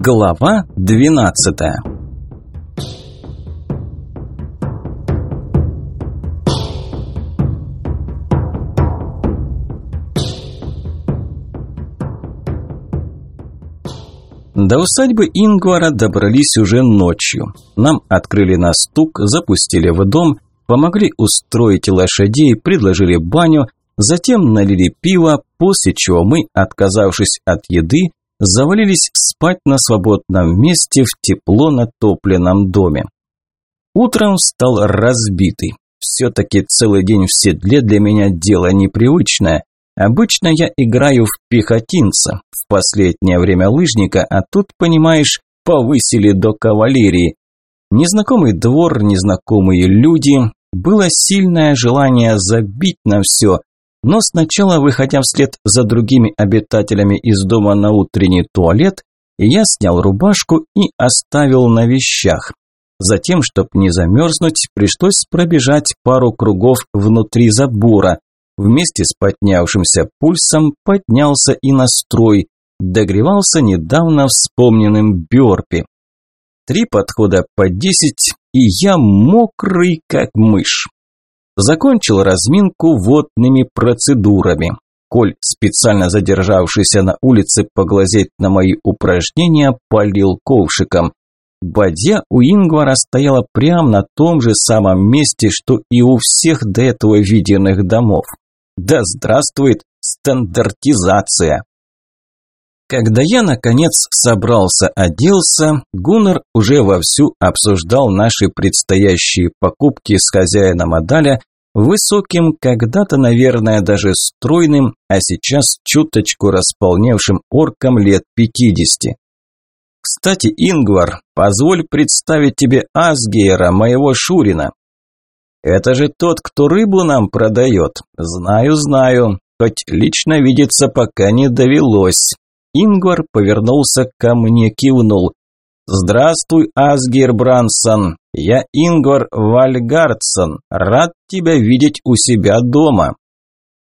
Глава 12 До усадьбы Ингвара добрались уже ночью. Нам открыли на стук, запустили в дом, помогли устроить лошадей, предложили баню, затем налили пиво, после чего мы, отказавшись от еды, завалились спать на свободном месте в тепло натопленном доме. Утром встал разбитый. Все-таки целый день в седле для меня дело непривычное. Обычно я играю в пехотинца, в последнее время лыжника, а тут, понимаешь, повысили до кавалерии. Незнакомый двор, незнакомые люди. Было сильное желание забить на все, но сначала, выходя вслед за другими обитателями из дома на утренний туалет, я снял рубашку и оставил на вещах. Затем, чтобы не замерзнуть, пришлось пробежать пару кругов внутри забора. Вместе с поднявшимся пульсом поднялся и настрой. Догревался недавно вспомненным бёрпи. Три подхода по десять, и я мокрый, как мышь. Закончил разминку водными процедурами. Коль, специально задержавшийся на улице поглазеть на мои упражнения, полил ковшиком. Бадья у Ингвара стояла прямо на том же самом месте, что и у всех до этого виденных домов. Да здравствует стандартизация! Когда я, наконец, собрался, оделся, Гуннер уже вовсю обсуждал наши предстоящие покупки с хозяином Адаля, высоким, когда-то, наверное, даже стройным, а сейчас чуточку располневшим орком лет пятидесяти. «Кстати, Ингвар, позволь представить тебе Асгейра, моего Шурина». «Это же тот, кто рыбу нам продает. Знаю, знаю, хоть лично видеться пока не довелось». Ингвар повернулся ко мне, кивнул. «Здравствуй, Асгир Брансон. Я Ингвар Вальгардсон. Рад тебя видеть у себя дома».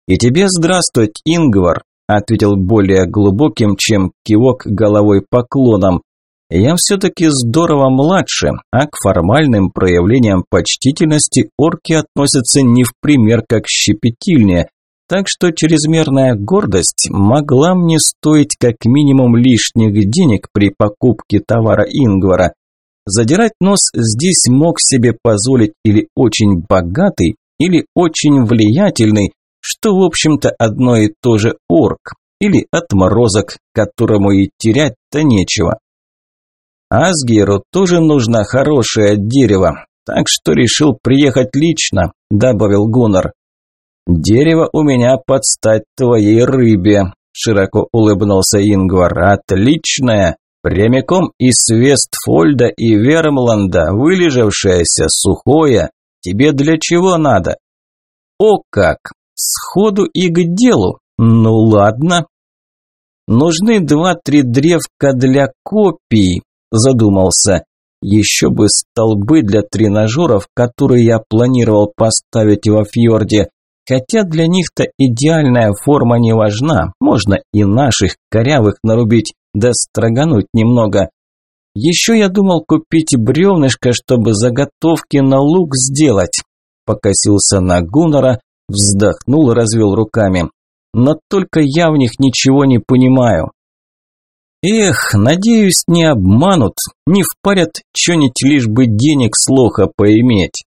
«И тебе здравствуй, Ингвар», – ответил более глубоким, чем кивок головой поклоном. «Я все-таки здорово младше, а к формальным проявлениям почтительности орки относятся не в пример как щепетильнее, так что чрезмерная гордость могла мне стоить как минимум лишних денег при покупке товара Ингвара. Задирать нос здесь мог себе позволить или очень богатый, или очень влиятельный, что в общем-то одно и то же орк, или отморозок, которому и терять-то нечего. Асгеру тоже нужно хорошее дерево, так что решил приехать лично, добавил Гуннар. «Дерево у меня под стать твоей рыбе», – широко улыбнулся Ингвар. «Отличное! Прямиком из Вестфольда и Вермланда, вылежавшееся, сухое. Тебе для чего надо?» «О как! Сходу и к делу! Ну ладно!» «Нужны два-три древка для копий», – задумался. «Еще бы столбы для тренажеров, которые я планировал поставить во фьорде. Хотя для них-то идеальная форма не важна, можно и наших корявых нарубить, да строгануть немного. Еще я думал купить бревнышко, чтобы заготовки на лук сделать. Покосился на Гуннера, вздохнул, развел руками. Но только я в них ничего не понимаю. Эх, надеюсь, не обманут, не впарят что-нибудь лишь бы денег с лоха поиметь.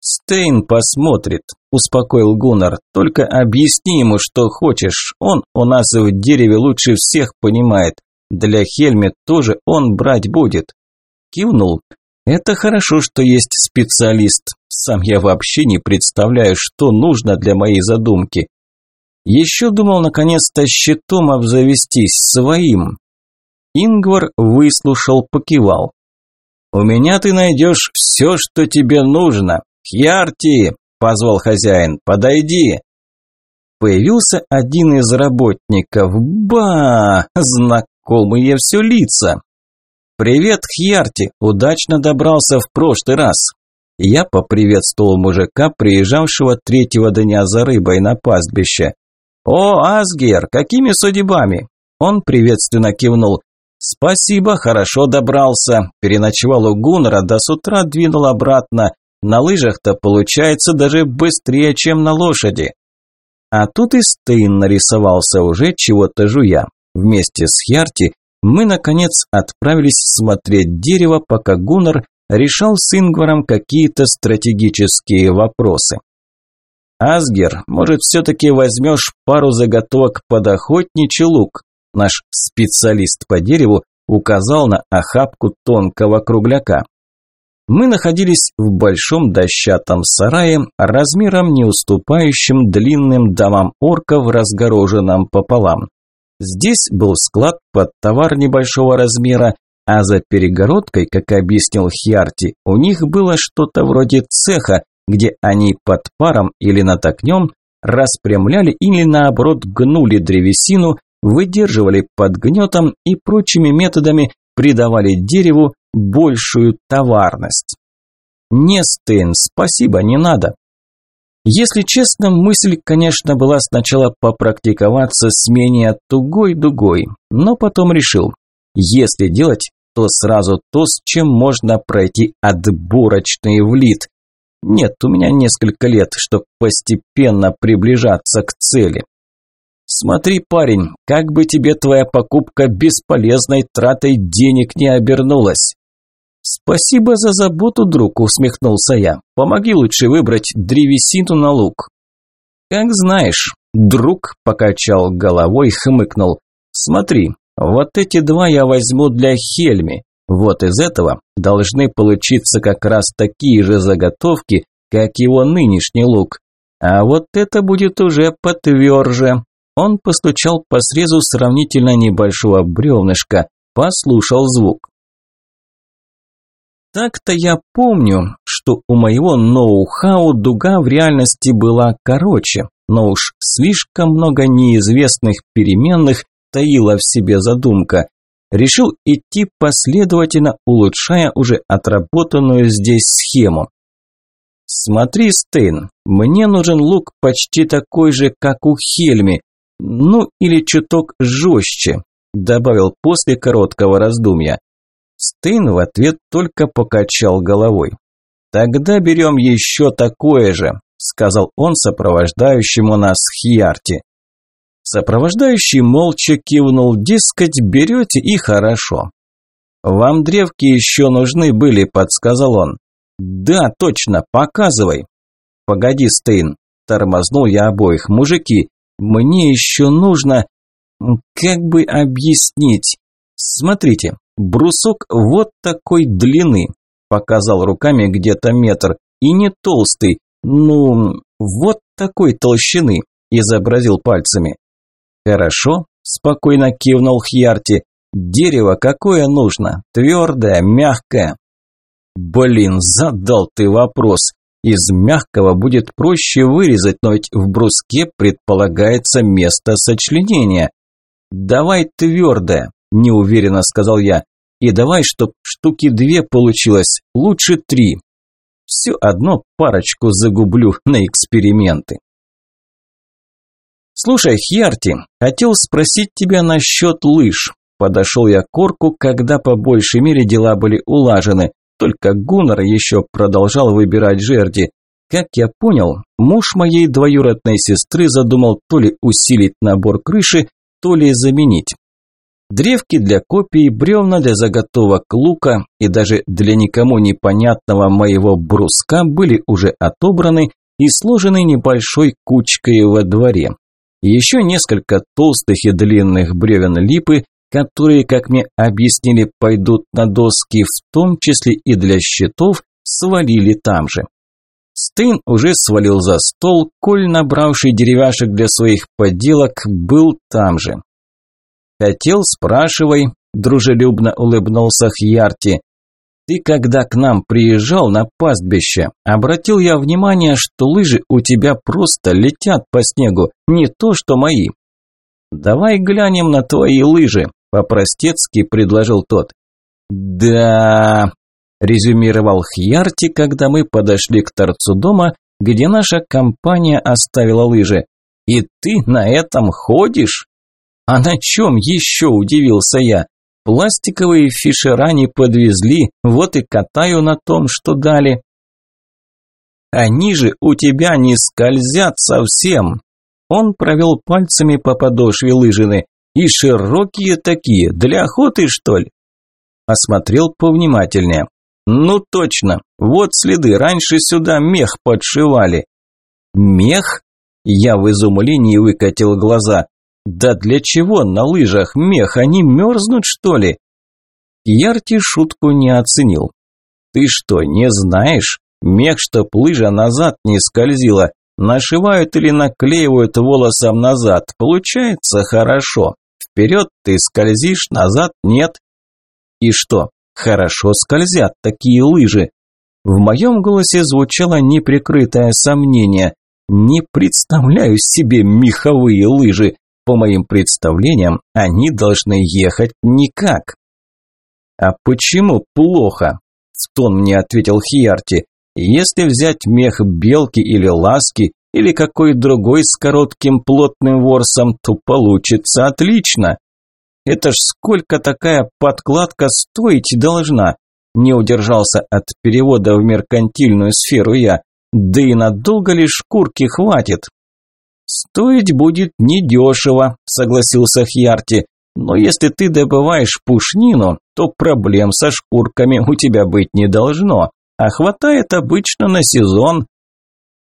«Стейн посмотрит», – успокоил Гуннар. «Только объясни ему, что хочешь. Он у нас в дереве лучше всех понимает. Для Хельме тоже он брать будет». Кивнул. «Это хорошо, что есть специалист. Сам я вообще не представляю, что нужно для моей задумки. Еще думал наконец-то щитом обзавестись своим». Ингвар выслушал, покивал. «У меня ты найдешь все, что тебе нужно. «Хьярти!» – позвал хозяин. «Подойди!» Появился один из работников. Ба! Знакомые все лица. «Привет, Хьярти! Удачно добрался в прошлый раз!» Я поприветствовал мужика, приезжавшего третьего дня за рыбой на пастбище. «О, Асгер, какими судьбами?» Он приветственно кивнул. «Спасибо, хорошо добрался. Переночевал у Гуннера, до с утра двинул обратно. На лыжах-то получается даже быстрее, чем на лошади». А тут и Стейн нарисовался уже чего-то жуя. Вместе с Хьярти мы, наконец, отправились смотреть дерево, пока Гуннер решал с Ингваром какие-то стратегические вопросы. «Асгер, может, все-таки возьмешь пару заготовок под охотничий лук?» Наш специалист по дереву указал на охапку тонкого кругляка. Мы находились в большом дощатом сарае, размером не уступающим длинным домам орков, разгороженном пополам. Здесь был склад под товар небольшого размера, а за перегородкой, как объяснил Хьярти, у них было что-то вроде цеха, где они под паром или над огнем распрямляли или наоборот гнули древесину, выдерживали под гнетом и прочими методами придавали дереву большую товарность. Не, Стейн, спасибо, не надо. Если честно, мысль, конечно, была сначала попрактиковаться с менее тугой дугой, но потом решил, если делать, то сразу то, с чем можно пройти отборочный влит. Нет, у меня несколько лет, чтобы постепенно приближаться к цели. Смотри, парень, как бы тебе твоя покупка бесполезной тратой денег не обернулась. «Спасибо за заботу, друг», – усмехнулся я. «Помоги лучше выбрать древесину на лук». «Как знаешь», – друг покачал головой, хмыкнул. «Смотри, вот эти два я возьму для Хельми. Вот из этого должны получиться как раз такие же заготовки, как его нынешний лук. А вот это будет уже потверже». Он постучал по срезу сравнительно небольшого бревнышка, послушал звук. Так-то я помню, что у моего ноу-хау дуга в реальности была короче, но уж слишком много неизвестных переменных таила в себе задумка. Решил идти последовательно, улучшая уже отработанную здесь схему. Смотри, Стейн, мне нужен лук почти такой же, как у Хельми, ну или чуток жестче, добавил после короткого раздумья. Стейн в ответ только покачал головой. «Тогда берем еще такое же», – сказал он сопровождающему нас Хьярти. Сопровождающий молча кивнул, дескать, берете и хорошо. «Вам древки еще нужны были», – подсказал он. «Да, точно, показывай». «Погоди, Стейн», – тормознул я обоих. «Мужики, мне еще нужно...» «Как бы объяснить?» «Смотрите, Брусок вот такой длины, показал руками где-то метр, и не толстый, ну, вот такой толщины, изобразил пальцами. Хорошо, спокойно кивнул Хьярти. Дерево какое нужно? Твердое, мягкое? Блин, задал ты вопрос. Из мягкого будет проще вырезать, но ведь в бруске предполагается место сочленения. Давай твердое, неуверенно сказал я. И давай, чтоб штуки две получилось, лучше три. Все одно парочку загублю на эксперименты. Слушай, Хьярти, хотел спросить тебя насчет лыж. Подошел я к Орку, когда по большей мере дела были улажены. Только Гуннар еще продолжал выбирать жерди. Как я понял, муж моей двоюродной сестры задумал то ли усилить набор крыши, то ли заменить. Древки для копий, бревна для заготовок лука и даже для никому непонятного моего бруска были уже отобраны и сложены небольшой кучкой во дворе. Еще несколько толстых и длинных бревен липы, которые, как мне объяснили, пойдут на доски, в том числе и для щитов, свалили там же. Стейн уже свалил за стол, Коль, набравший деревяшек для своих поделок, был там же. «Хотел, спрашивай», – дружелюбно улыбнулся Хьярти. «Ты когда к нам приезжал на пастбище, обратил я внимание, что лыжи у тебя просто летят по снегу, не то что мои». «Давай глянем на твои лыжи», – по-простецки предложил тот. «Да...» – резюмировал Хьярти, когда мы подошли к торцу дома, где наша компания оставила лыжи. «И ты на этом ходишь?» «А на чем еще?» – удивился я. Пластиковые фишера не подвезли, вот и катаю на том, что дали. Они же у тебя не скользят совсем. Он провел пальцами по подошве лыжины. И широкие такие, для охоты, что ли? Осмотрел повнимательнее. Ну точно, вот следы, раньше сюда мех подшивали. Мех? Я в изумлении выкатил глаза. Да для чего на лыжах мех, они мерзнут что ли? Ярти шутку не оценил. Ты что, не знаешь? Мех, чтоб лыжа назад не скользила. Нашивают или наклеивают волосом назад. Получается хорошо. Вперед ты скользишь, назад нет. И что, хорошо скользят такие лыжи? В моем голосе звучало неприкрытое сомнение. Не представляю себе меховые лыжи. По моим представлениям, они должны ехать никак. А почему плохо? В тон мне ответил Хиарти. Если взять мех белки или ласки, или какой другой с коротким плотным ворсом, то получится отлично. Это ж сколько такая подкладка стоить должна? Не удержался от перевода в меркантильную сферу я. Да и надолго ли шкурки хватит? Стоить будет недешево, согласился Хьярти. Но если ты добываешь пушнину, то проблем со шкурками у тебя быть не должно а хватает обычно на сезон.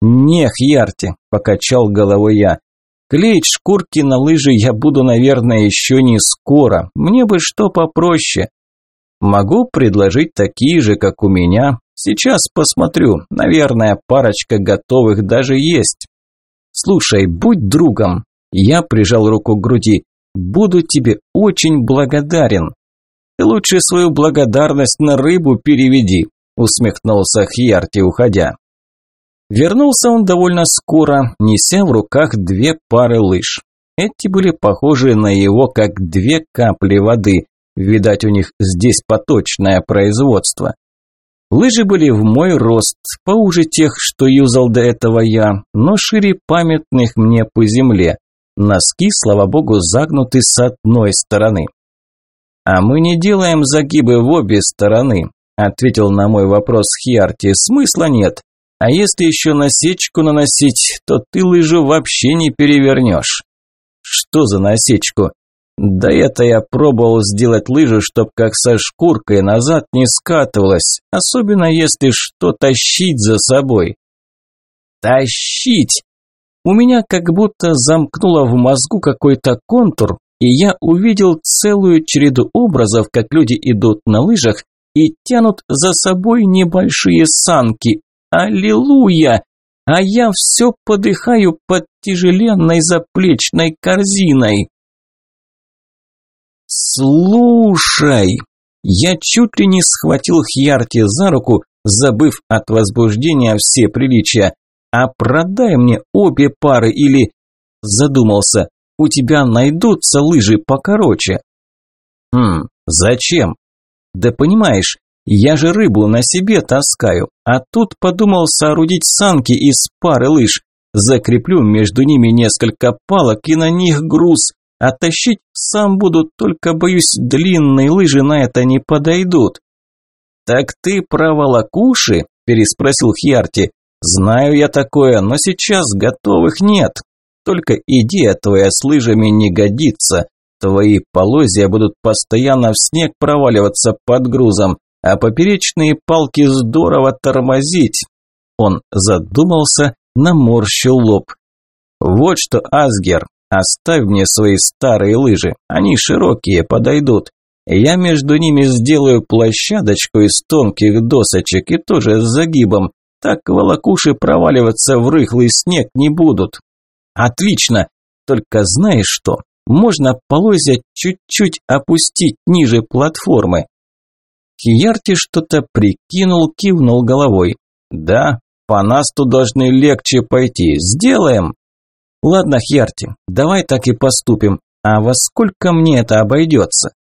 «Нех, Ярти», – покачал головой я. «Клеить шкурки на лыжи я буду, наверное, еще не скоро. Мне бы что попроще. Могу предложить такие же, как у меня. Сейчас посмотрю. Наверное, парочка готовых даже есть. Слушай, будь другом». Я прижал руку к груди. «Буду тебе очень благодарен. Лучше свою благодарность на рыбу переведи усмехнулся Хьярти, уходя. Вернулся он довольно скоро, неся в руках две пары лыж. Эти были похожи на его как две капли воды. Видать, у них здесь поточное производство. Лыжи были в мой рост, поуже тех, что юзал до этого я, но шире памятных мне по земле. Носки, слава богу, загнуты с одной стороны. А мы не делаем загибы в обе стороны, ответил на мой вопрос Хиарти. Смысла нет. А если еще насечку наносить, то ты лыжу вообще не перевернешь. Что за насечку? Да это я пробовал сделать лыжу, чтоб как со шкуркой назад не скатывалась, особенно если что тащить за собой. Тащить! У меня как будто замкнуло в мозгу какой-то контур, и я увидел целую череду образов, как люди идут на лыжах и тянут за собой небольшие санки. Аллилуйя! А я все подыхаю под тяжеленной заплечной корзиной. Слушай, я чуть ли не схватил Хьярти за руку, забыв от возбуждения все приличия. А продай мне обе пары или... Задумался, у тебя найдутся лыжи покороче. Хм, зачем? Да понимаешь, я же рыбу на себе таскаю, а тут подумал соорудить санки из пары лыж. Закреплю между ними несколько палок и на них груз, а тащить сам буду, только боюсь, длинные лыжи на это не подойдут. Так ты про волокуши? переспросил Хьярти. Знаю я такое, но сейчас готовых нет. Только идея твоя с лыжами не годится. Твои полозья будут постоянно в снег проваливаться под грузом, а поперечные палки здорово тормозить. Он задумался, наморщил лоб. Вот что, Асгер, оставь мне свои старые лыжи, они широкие, подойдут. Я между ними сделаю площадочку из тонких досочек и тоже с загибом, так волокуши проваливаться в рыхлый снег не будут. Отлично, только знаешь что, можно полозья чуть-чуть опустить ниже платформы. Киярти что-то прикинул, кивнул головой. Да, по насту должны легче пойти. Сделаем. Ладно, Хьярти, давай так и поступим. А во сколько мне это обойдется?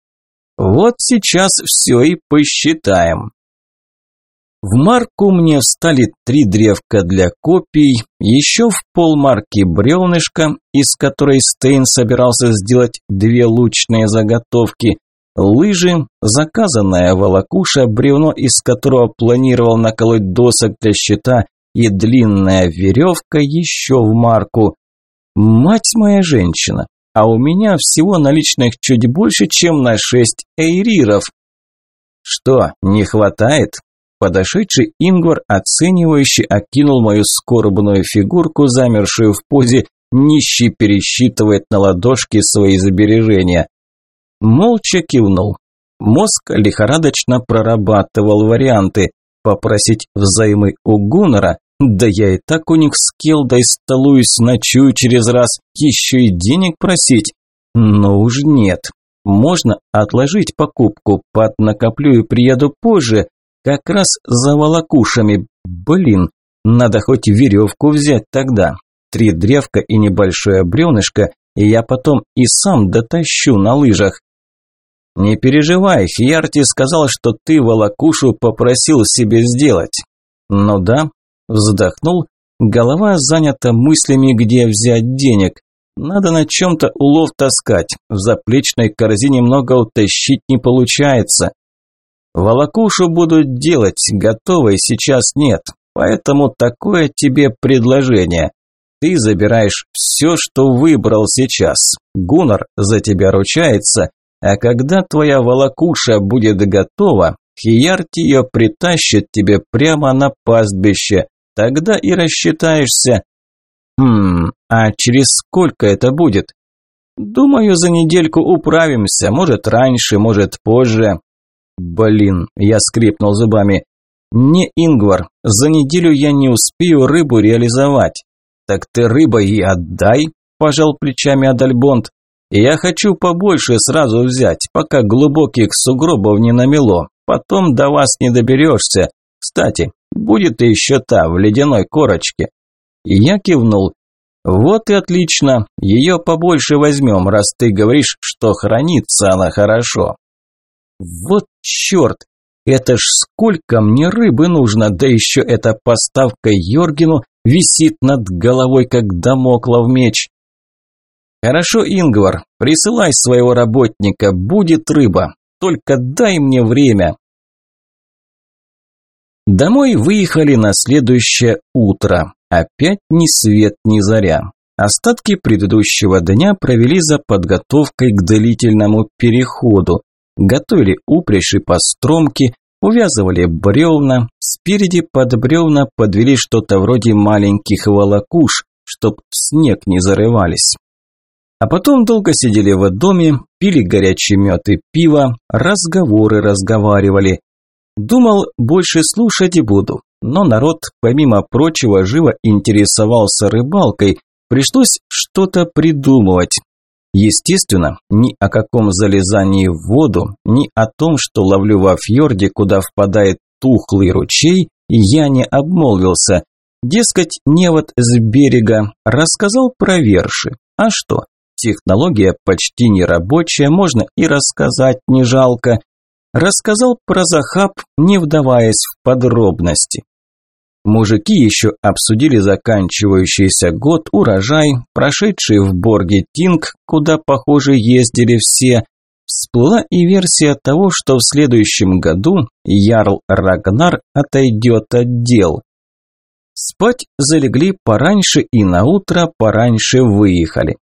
Вот сейчас все и посчитаем. В марку мне встали три древка для копий, еще в полмарки бревнышко, из которой Стейн собирался сделать две лучные заготовки, Лыжи, заказанная волокуша, бревно, из которого планировал наколоть досок для щита, и длинная веревка еще в марку. Мать моя женщина, а у меня всего наличных чуть больше, чем на шесть эйриров. Что, не хватает? Подошедший Ингвар, оценивающий, окинул мою скорбную фигурку, замершую в позе, нищий пересчитывает на ладошки свои забережения. Молча кивнул. Мозг лихорадочно прорабатывал варианты. Попросить взаймы у Гуннера? Да я и так у них с Келдой столуюсь, ночую через раз, еще и денег просить. Но уж нет. Можно отложить покупку, поднакоплю и приеду позже, как раз за волокушами. Блин, надо хоть веревку взять тогда. Три древка и небольшое бревнышко, и я потом и сам дотащу на лыжах. «Не переживай, Хьярти сказал, что ты волокушу попросил себе сделать». «Ну да», – вздохнул, голова занята мыслями, где взять денег. Надо на чем-то улов таскать, в заплечной корзине много утащить не получается. Волокушу будут делать, готовой сейчас нет, поэтому такое тебе предложение. Ты забираешь все, что выбрал сейчас. Гуннар за тебя ручается, а когда твоя волокуша будет готова, Хиярти ее притащит тебе прямо на пастбище. Тогда и рассчитаешься. Хм, а через сколько это будет? Думаю, за недельку управимся, может раньше, может позже. Блин, я скрипнул зубами. Не, Ингвар, за неделю я не успею рыбу реализовать. Так ты рыба и отдай, пожал плечами Адальбонд. Я хочу побольше сразу взять, пока глубоких сугробов не намело. Потом до вас не доберешься. Кстати, будет еще та в ледяной корочке. И я кивнул. Вот и отлично. Ее побольше возьмем, раз ты говоришь, что хранится она хорошо. Вот черт! Это ж сколько мне рыбы нужно, да еще эта поставка Йоргину висит над головой, как домоклов меч. «Хорошо, Ингвар, присылай своего работника, будет рыба, только дай мне время». Домой выехали на следующее утро. Опять ни свет, ни заря. Остатки предыдущего дня провели за подготовкой к длительному переходу. Готовили упряжь и постромки, увязывали бревна, спереди под бревна подвели что-то вроде маленьких волокуш, чтоб в снег не зарывались. А потом долго сидели в доме, пили горячий мед и пиво, разговоры разговаривали. Думал, больше слушать и буду, но народ, помимо прочего, живо интересовался рыбалкой, пришлось что-то придумывать. Естественно, ни о каком залезании в воду, ни о том, что ловлю во фьорде, куда впадает тухлый ручей, я не обмолвился. Дескать, невод с берега рассказал про верши. А что? Технология почти не рабочая, можно и рассказать не жалко. Рассказал про захаб, не вдаваясь в подробности. Мужики еще обсудили заканчивающийся год, урожай, прошедший в Борге Тинг, куда, похоже, ездили все. Всплыла и версия того, что в следующем году Ярл Рагнар отойдет от дел. Спать залегли пораньше и на утро пораньше выехали.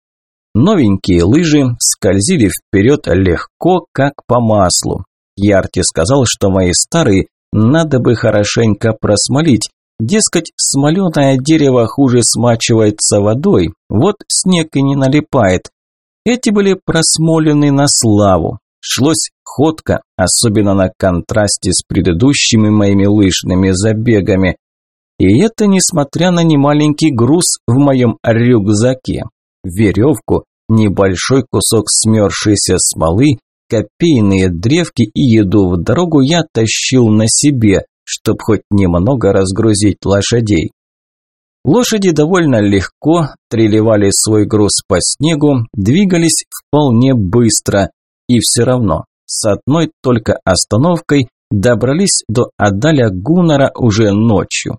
Новенькие лыжи скользили вперед легко, как по маслу. Ярти сказал, что мои старые надо бы хорошенько просмолить. Дескать, смоленое дерево хуже смачивается водой, вот снег и не налипает. Эти были просмолены на славу. Шлось ходка, особенно на контрасте с предыдущими моими лыжными забегами. И это несмотря на немаленький груз в моем рюкзаке веревку, небольшой кусок смерзшейся смолы, копейные древки и еду в дорогу я тащил на себе, чтобы хоть немного разгрузить лошадей. Лошади довольно легко треливали свой груз по снегу, двигались вполне быстро, и все равно с одной только остановкой добрались до Адаля Гуннера уже ночью.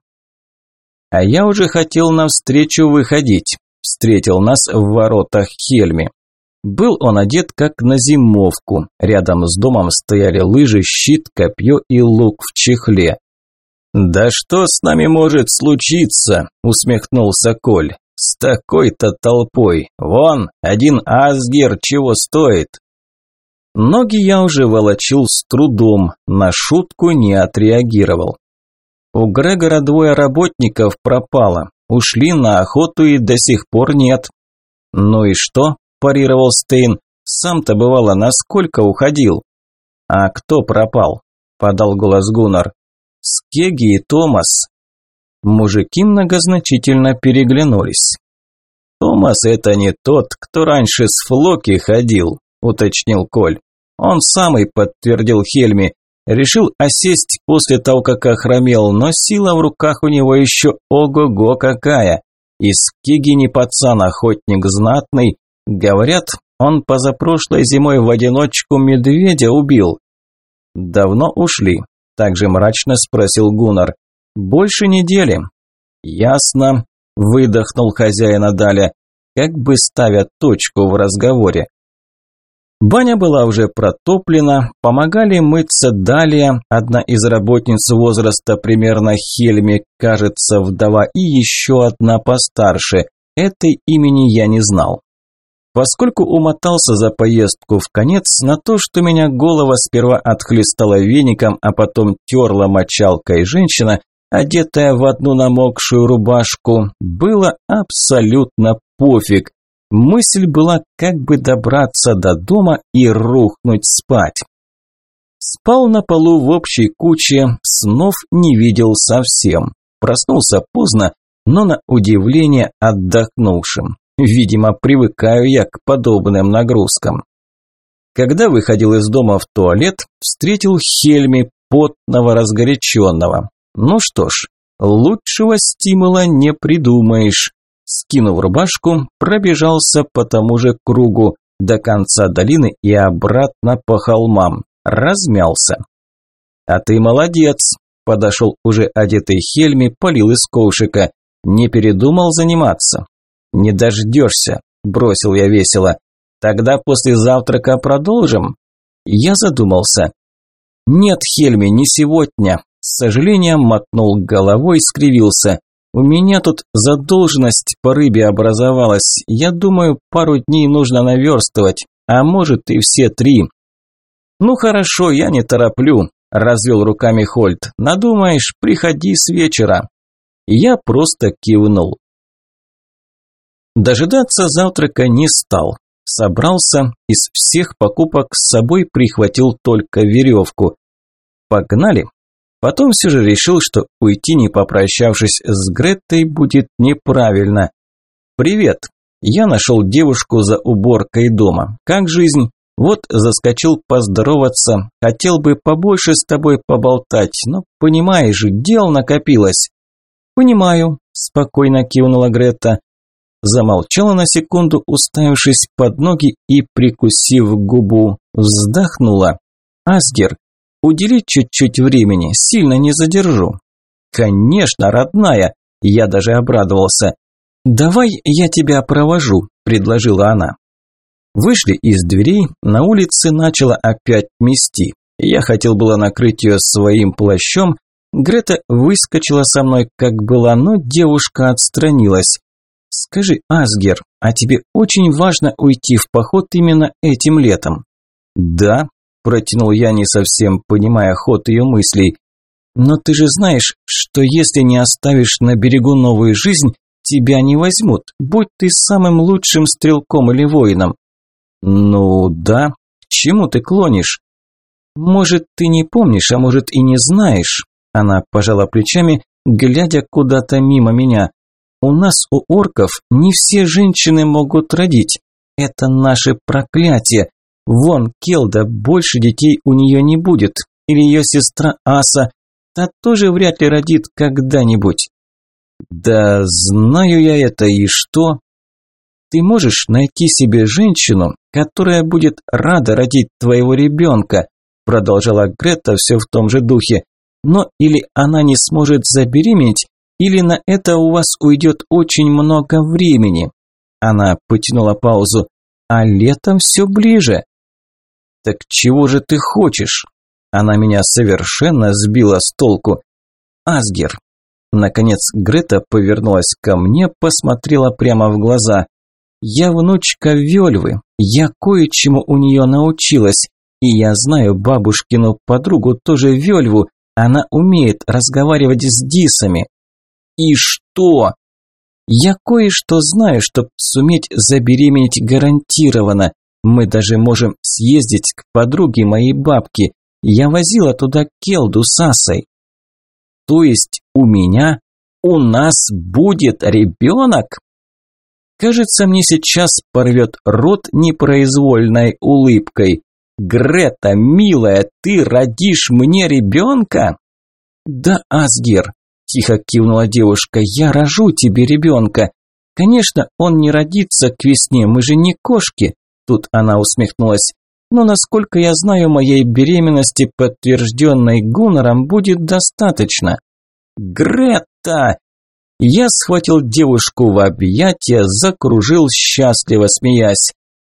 А я уже хотел навстречу выходить, встретил нас в воротах Хельми. Был он одет как на зимовку. Рядом с домом стояли лыжи, щит, копье и лук в чехле. «Да что с нами может случиться?» – усмехнулся Коль. «С такой-то толпой. Вон, один Асгер чего стоит?» Ноги я уже волочил с трудом, на шутку не отреагировал. У Грегора двое работников пропало, ушли на охоту и до сих пор нет. Ну и что? Парировал Стейн. Сам-то бывало, насколько уходил. А кто пропал? подал голос Гуннар. Скеги и Томас. Мужики многозначительно переглянулись. Томас это не тот, кто раньше с Флоки ходил, уточнил Коль. Он самый подтвердил Хельми. Решил осесть после того, как охромел, но сила в руках у него еще ого-го какая. Из Киги не пацан, охотник знатный, Говорят, он позапрошлой зимой в одиночку медведя убил. Давно ушли? Также мрачно спросил Гуннар. Больше недели. Ясно, выдохнул хозяин Адаля, как бы ставя точку в разговоре. Баня была уже протоплена, помогали мыться далее, одна из работниц возраста примерно Хельми, кажется, вдова, и еще одна постарше. Этой имени я не знал. Поскольку умотался за поездку в конец на то, что меня голова сперва отхлестала веником, а потом терла мочалкой женщина, одетая в одну намокшую рубашку, было абсолютно пофиг. Мысль была, как бы добраться до дома и рухнуть спать. Спал на полу в общей куче, снов не видел совсем. Проснулся поздно, но на удивление отдохнувшим. Видимо, привыкаю я к подобным нагрузкам. Когда выходил из дома в туалет, встретил Хельми, потного, разгоряченного. Ну что ж, лучшего стимула не придумаешь. Скинув рубашку, пробежался по тому же кругу до конца долины и обратно по холмам. Размялся. «А ты молодец!» – подошел уже одетый Хельми, полил из ковшика. «Не передумал заниматься?» «Не дождешься», – бросил я весело. «Тогда после завтрака продолжим?» Я задумался. «Нет, Хельми, не сегодня», – с сожалением мотнул головой, и скривился. «У меня тут задолженность по рыбе образовалась. Я думаю, пару дней нужно наверстывать, а может и все три». «Ну хорошо, я не тороплю», – развел руками Хольт. «Надумаешь, приходи с вечера». Я просто кивнул. Дожидаться завтрака не стал. Собрался, из всех покупок с собой прихватил только веревку. Погнали. Потом все же решил, что уйти, не попрощавшись с Греттой, будет неправильно. «Привет. Я нашел девушку за уборкой дома. Как жизнь? Вот заскочил поздороваться. Хотел бы побольше с тобой поболтать, но, понимаешь, дел накопилось». «Понимаю», – спокойно кивнула Гретта замолчала на секунду, уставившись под ноги и, прикусив губу, вздохнула. «Асгер, удели чуть-чуть времени, сильно не задержу». «Конечно, родная!» – я даже обрадовался. «Давай я тебя провожу», – предложила она. Вышли из дверей, на улице начало опять мести. Я хотел было накрыть ее своим плащом, Грета выскочила со мной, как была, но девушка отстранилась. Скажи, Асгер, а тебе очень важно уйти в поход именно этим летом? Да, протянул я, не совсем понимая ход ее мыслей. Но ты же знаешь, что если не оставишь на берегу новую жизнь, тебя не возьмут, будь ты самым лучшим стрелком или воином. Ну да, к чему ты клонишь? Может, ты не помнишь, а может и не знаешь. Она пожала плечами, глядя куда-то мимо меня. У нас, у орков, не все женщины могут родить. Это наше проклятие. Вон, Келда, больше детей у нее не будет. Или ее сестра Аса. Та тоже вряд ли родит когда-нибудь. Да знаю я это, и что? Ты можешь найти себе женщину, которая будет рада родить твоего ребенка, продолжала Грета все в том же духе. Но или она не сможет забеременеть, или на это у вас уйдет очень много времени?» Она потянула паузу. а летом все ближе. Так чего же ты хочешь? Она меня совершенно сбила с толку. Асгер. Наконец Грета повернулась ко мне, посмотрела прямо в глаза. Я внучка Вельвы, я кое-чему у нее научилась, и я знаю бабушкину подругу, тоже Вельву, она умеет разговаривать с дисами. И что? Я кое-что знаю, чтоб суметь забеременеть гарантированно. Мы даже можем съездить к подруге моей бабки. Я возила туда Келду с Асой. То есть у меня, у нас будет ребенок? Кажется, мне сейчас порвет рот непроизвольной улыбкой. Грета, милая, ты родишь мне ребенка? Да, Асгер, тихо кивнула девушка, я рожу тебе ребенка. Конечно, он не родится к весне, мы же не кошки. Тут она усмехнулась. Но насколько я знаю, моей беременности, подтвержденной Гуннером, будет достаточно. Грета! Я схватил девушку в объятия, закружил, счастливо смеясь.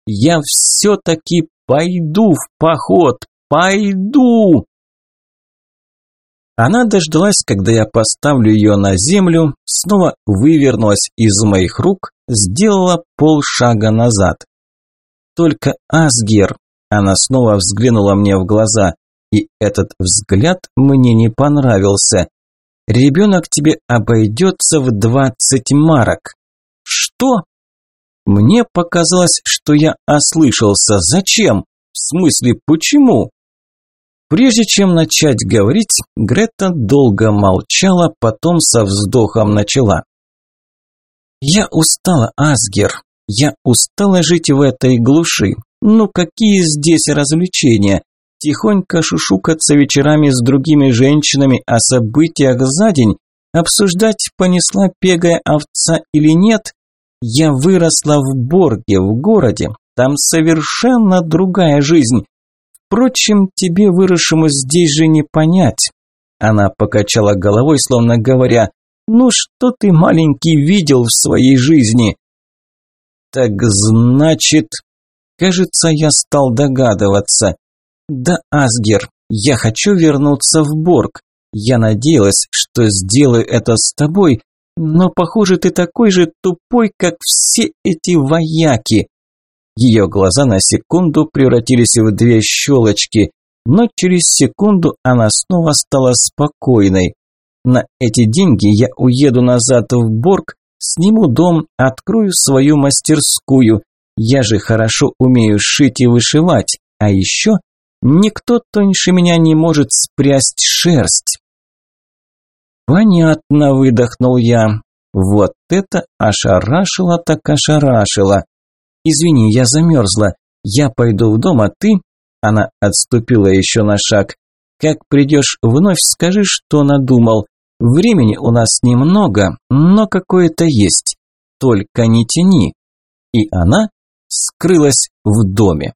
Я все-таки пойду в поход, пойду! Она дождалась, когда я поставлю ее на землю, снова вывернулась из моих рук, сделала полшага назад. Только Асгер, она снова взглянула мне в глаза, и этот взгляд мне не понравился. Ребенок тебе обойдется в двадцать марок. Что? Мне показалось, что я ослышался. Зачем? В смысле, почему? Прежде чем начать говорить, Грета долго молчала, потом со вздохом начала. «Я устала, Асгер. Я устала жить в этой глуши. Ну какие здесь развлечения? Тихонько шушукаться вечерами с другими женщинами о событиях за день? Обсуждать, понесла пегая овца или нет? Я выросла в Борге, в городе. Там совершенно другая жизнь. Впрочем, тебе, выросшему здесь же не понять. Она покачала головой, словно говоря, ну что ты, маленький, видел в своей жизни? Так значит, кажется, я стал догадываться. Да, Асгер, я хочу вернуться в Борг. Я надеялась, что сделаю это с тобой, но, похоже, ты такой же тупой, как все эти вояки. Ее глаза на секунду превратились в две щелочки, но через секунду она снова стала спокойной. На эти деньги я уеду назад в Борг, сниму дом, открою свою мастерскую. Я же хорошо умею шить и вышивать, а еще никто тоньше меня не может спрясть шерсть. Понятно, выдохнул я. Вот это ошарашило так ошарашило. «Извини, я замерзла. Я пойду в дом, а ты...» Она отступила еще на шаг. «Как придешь вновь, скажи, что надумал. Времени у нас немного, но какое-то есть. Только не тяни». И она скрылась в доме.